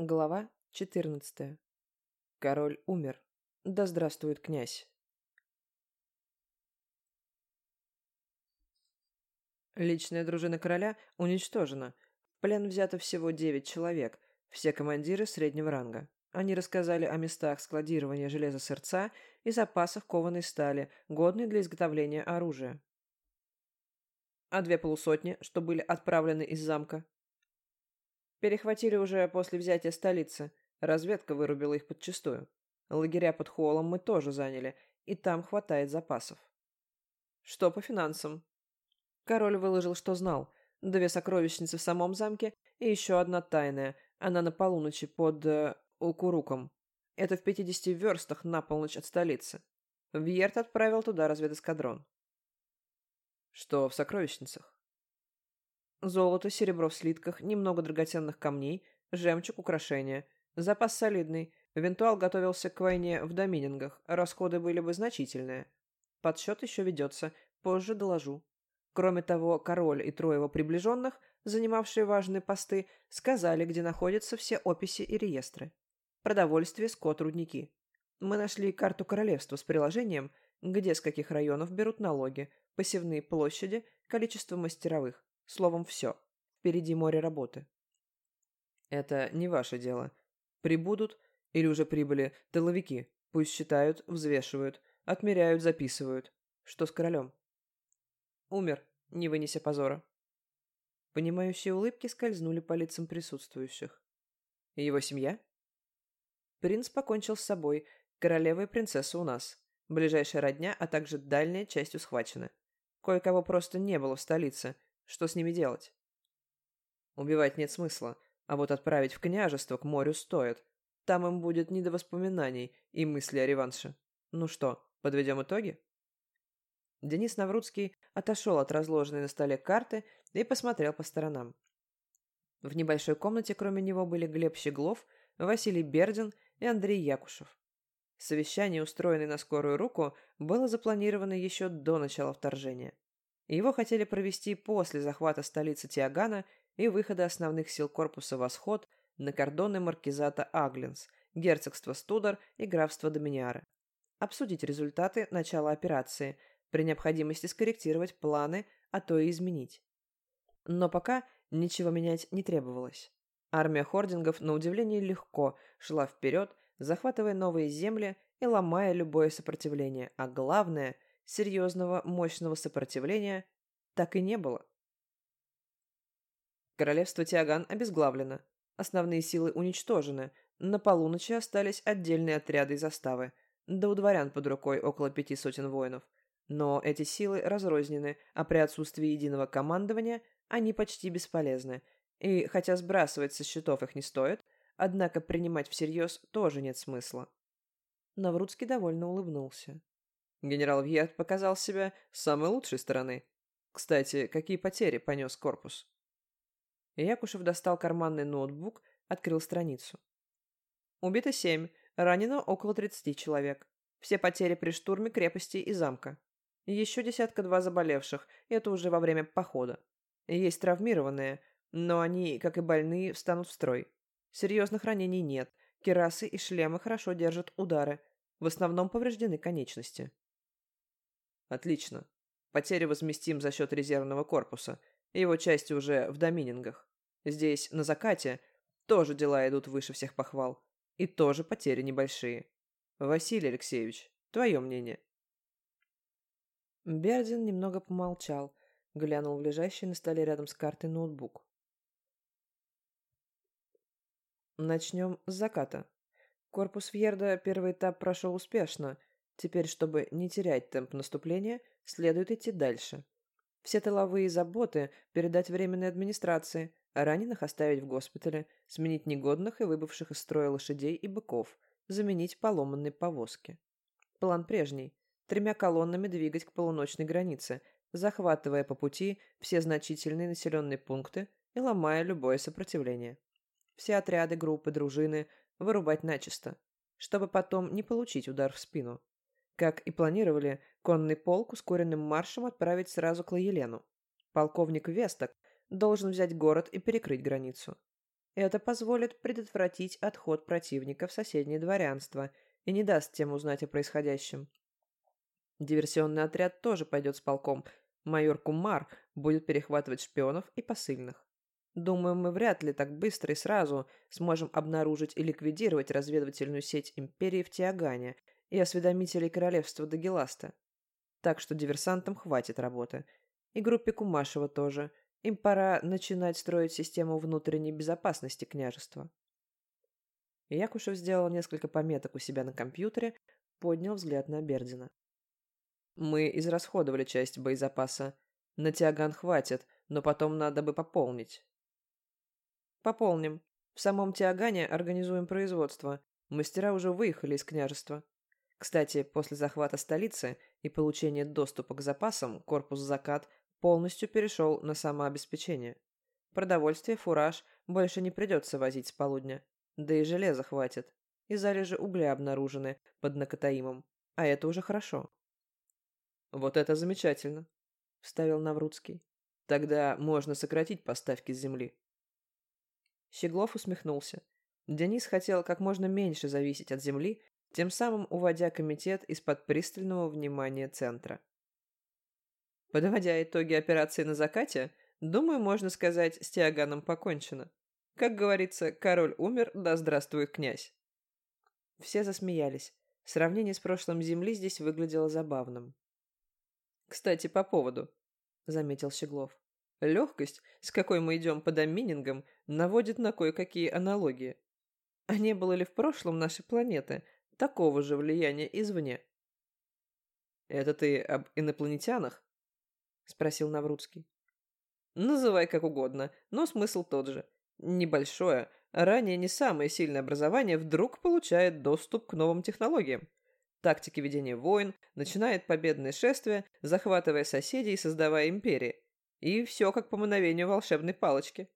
Глава 14. Король умер. Да здравствует князь. Личная дружина короля уничтожена. В плен взято всего девять человек, все командиры среднего ранга. Они рассказали о местах складирования железа сердца и запасах кованой стали, годной для изготовления оружия. А две полусотни, что были отправлены из замка, Перехватили уже после взятия столицы. Разведка вырубила их подчистую. Лагеря под Холлом мы тоже заняли, и там хватает запасов. Что по финансам? Король выложил, что знал. Две сокровищницы в самом замке и еще одна тайная. Она на полуночи под э, Укуруком. Это в 50 верстах на полночь от столицы. Вьерт отправил туда разведэскадрон. Что в сокровищницах? Золото, серебро в слитках, немного драгоценных камней, жемчуг, украшения. Запас солидный. Винтуал готовился к войне в доминингах. Расходы были бы значительные. Подсчет еще ведется. Позже доложу. Кроме того, король и трое его приближенных, занимавшие важные посты, сказали, где находятся все описи и реестры. Продовольствие, скот, рудники. Мы нашли карту королевства с приложением, где с каких районов берут налоги, посевные площади, количество мастеровых. Словом, все. Впереди море работы. Это не ваше дело. Прибудут или уже прибыли тыловики. Пусть считают, взвешивают, отмеряют, записывают. Что с королем? Умер, не вынеся позора. Понимающие улыбки скользнули по лицам присутствующих. Его семья? Принц покончил с собой. Королева и принцесса у нас. Ближайшая родня, а также дальняя частью схвачены. Кое-кого просто не было в столице – что с ними делать? Убивать нет смысла, а вот отправить в княжество к морю стоит. Там им будет не до воспоминаний и мысли о реванше. Ну что, подведем итоги? Денис Наврудский отошел от разложенной на столе карты и посмотрел по сторонам. В небольшой комнате кроме него были Глеб Щеглов, Василий Бердин и Андрей Якушев. Совещание, устроенное на скорую руку, было запланировано еще до начала вторжения. Его хотели провести после захвата столицы Тиагана и выхода основных сил корпуса «Восход» на кордоны маркизата Аглинс, герцогства Студар и графства Доминиары. Обсудить результаты начала операции, при необходимости скорректировать планы, а то и изменить. Но пока ничего менять не требовалось. Армия хордингов, на удивление, легко шла вперед, захватывая новые земли и ломая любое сопротивление, а главное – серьезного, мощного сопротивления так и не было. Королевство Тиаган обезглавлено, основные силы уничтожены, на полуночи остались отдельные отряды и заставы, да у дворян под рукой около пяти сотен воинов. Но эти силы разрознены, а при отсутствии единого командования они почти бесполезны, и хотя сбрасывать со счетов их не стоит, однако принимать всерьез тоже нет смысла. Наврудский довольно улыбнулся. Генерал Вьет показал себя с самой лучшей стороны. Кстати, какие потери понес корпус? Якушев достал карманный ноутбук, открыл страницу. Убито семь, ранено около тридцати человек. Все потери при штурме крепости и замка. Еще десятка-два заболевших, это уже во время похода. Есть травмированные, но они, как и больные, встанут в строй. Серьезных ранений нет, керасы и шлемы хорошо держат удары. В основном повреждены конечности. Отлично. Потери возместим за счет резервного корпуса. Его части уже в доминингах. Здесь, на закате, тоже дела идут выше всех похвал. И тоже потери небольшие. Василий Алексеевич, твое мнение? Бердин немного помолчал, глянул в лежащий на столе рядом с картой ноутбук. Начнем с заката. Корпус Вьерда первый этап прошел успешно, Теперь, чтобы не терять темп наступления, следует идти дальше. Все тыловые заботы передать временной администрации, а раненых оставить в госпитале, сменить негодных и выбывших из строя лошадей и быков, заменить поломанные повозки. План прежний. Тремя колоннами двигать к полуночной границе, захватывая по пути все значительные населенные пункты и ломая любое сопротивление. Все отряды, группы, дружины вырубать начисто, чтобы потом не получить удар в спину. Как и планировали, конный полк ускоренным маршем отправить сразу к Лаелену. Полковник Весток должен взять город и перекрыть границу. Это позволит предотвратить отход противника в соседнее дворянство и не даст тем узнать о происходящем. Диверсионный отряд тоже пойдет с полком. Майор Кумар будет перехватывать шпионов и посыльных. Думаю, мы вряд ли так быстро и сразу сможем обнаружить и ликвидировать разведывательную сеть Империи в Тиагане и осведомителей Королевства Дагеласта. Так что диверсантам хватит работы. И группе Кумашева тоже. Им пора начинать строить систему внутренней безопасности княжества. Якушев сделал несколько пометок у себя на компьютере, поднял взгляд на Бердина. Мы израсходовали часть боезапаса. На Тиаган хватит, но потом надо бы пополнить. Пополним. В самом Тиагане организуем производство. Мастера уже выехали из княжества. Кстати, после захвата столицы и получения доступа к запасам, корпус «Закат» полностью перешел на самообеспечение. Продовольствие, фураж больше не придется возить с полудня. Да и железа хватит. И залежи угля обнаружены под Накатаимом. А это уже хорошо. «Вот это замечательно», — вставил Наврудский. «Тогда можно сократить поставки с земли». Щеглов усмехнулся. Денис хотел как можно меньше зависеть от земли, тем самым уводя комитет из-под пристального внимания центра. Подводя итоги операции на закате, думаю, можно сказать, с Тиаганом покончено. Как говорится, король умер, да здравствует князь. Все засмеялись. Сравнение с прошлым Земли здесь выглядело забавным. «Кстати, по поводу», — заметил Щеглов. «Легкость, с какой мы идем по доминингам, наводит на кое-какие аналогии. А не было ли в прошлом нашей планеты такого же влияния извне?» «Это ты об инопланетянах?» — спросил Наврудский. «Называй как угодно, но смысл тот же. Небольшое, ранее не самое сильное образование вдруг получает доступ к новым технологиям. Тактики ведения войн, начинает победное шествие, захватывая соседей и создавая империи. И все как по мановению волшебной палочки.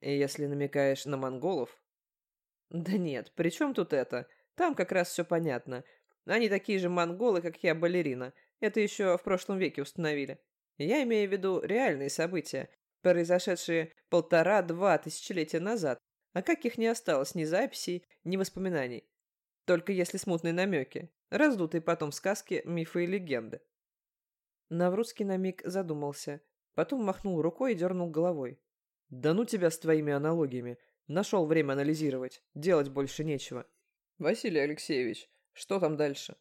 Если намекаешь на монголов... Да нет, при чем тут это? Там как раз все понятно. Они такие же монголы, как я, балерина. Это еще в прошлом веке установили. Я имею в виду реальные события, произошедшие полтора-два тысячелетия назад, а каких не осталось ни записей, ни воспоминаний. Только если смутные намеки, раздутые потом сказки, мифы и легенды. Наврудский на миг задумался, потом махнул рукой и дернул головой. «Да ну тебя с твоими аналогиями! Нашел время анализировать, делать больше нечего. Василий Алексеевич, что там дальше?»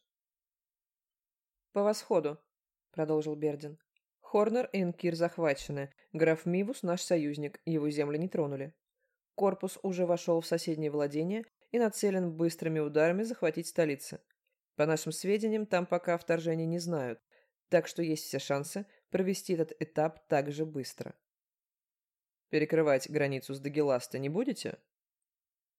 «По восходу», — продолжил Бердин. Хорнер и Энкир захвачены. Граф Мивус наш союзник, его земли не тронули. Корпус уже вошел в соседние владения и нацелен быстрыми ударами захватить столицы. По нашим сведениям, там пока вторжения не знают, так что есть все шансы провести этот этап так же быстро. Перекрывать границу с Дагеласта не будете?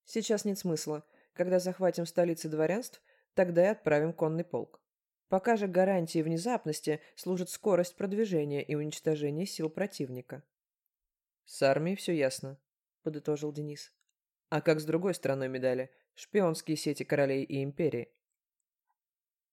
Сейчас нет смысла. Когда захватим столицы дворянств, тогда и отправим конный полк. Пока же гарантией внезапности служит скорость продвижения и уничтожения сил противника. «С армией все ясно», — подытожил Денис. «А как с другой стороной медали? Шпионские сети королей и империи?»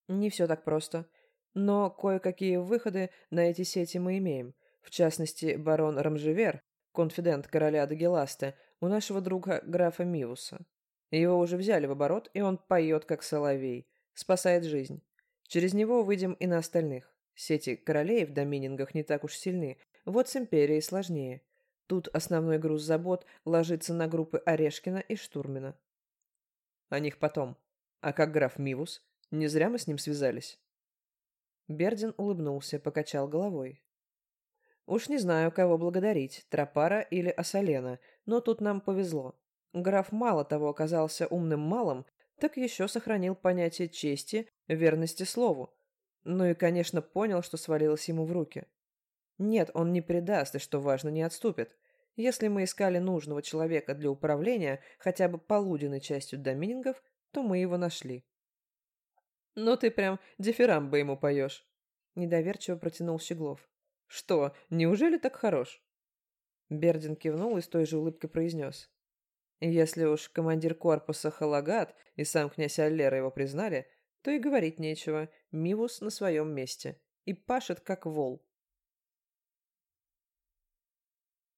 «Не все так просто. Но кое-какие выходы на эти сети мы имеем. В частности, барон Рамжевер, конфидент короля Дагеласта, у нашего друга графа Мивуса. Его уже взяли в оборот, и он поет, как соловей, спасает жизнь. Через него выйдем и на остальных. Сети королей в доминингах не так уж сильны, вот с империей сложнее. Тут основной груз забот ложится на группы Орешкина и Штурмина. О них потом. А как граф Мивус? Не зря мы с ним связались. Бердин улыбнулся, покачал головой. Уж не знаю, кого благодарить, Тропара или Асалена, но тут нам повезло. Граф мало того оказался умным малым, так еще сохранил понятие чести, верности слову. Ну и, конечно, понял, что свалилось ему в руки. Нет, он не предаст и, что важно, не отступит. Если мы искали нужного человека для управления хотя бы полуденной частью доминингов, то мы его нашли. «Ну ты прям дифирамбы ему поешь», — недоверчиво протянул Щеглов. «Что, неужели так хорош?» Бердин кивнул и с той же улыбкой произнес. Если уж командир корпуса Халагат и сам князь Аллера его признали, то и говорить нечего, Мивус на своем месте. И пашет, как вол.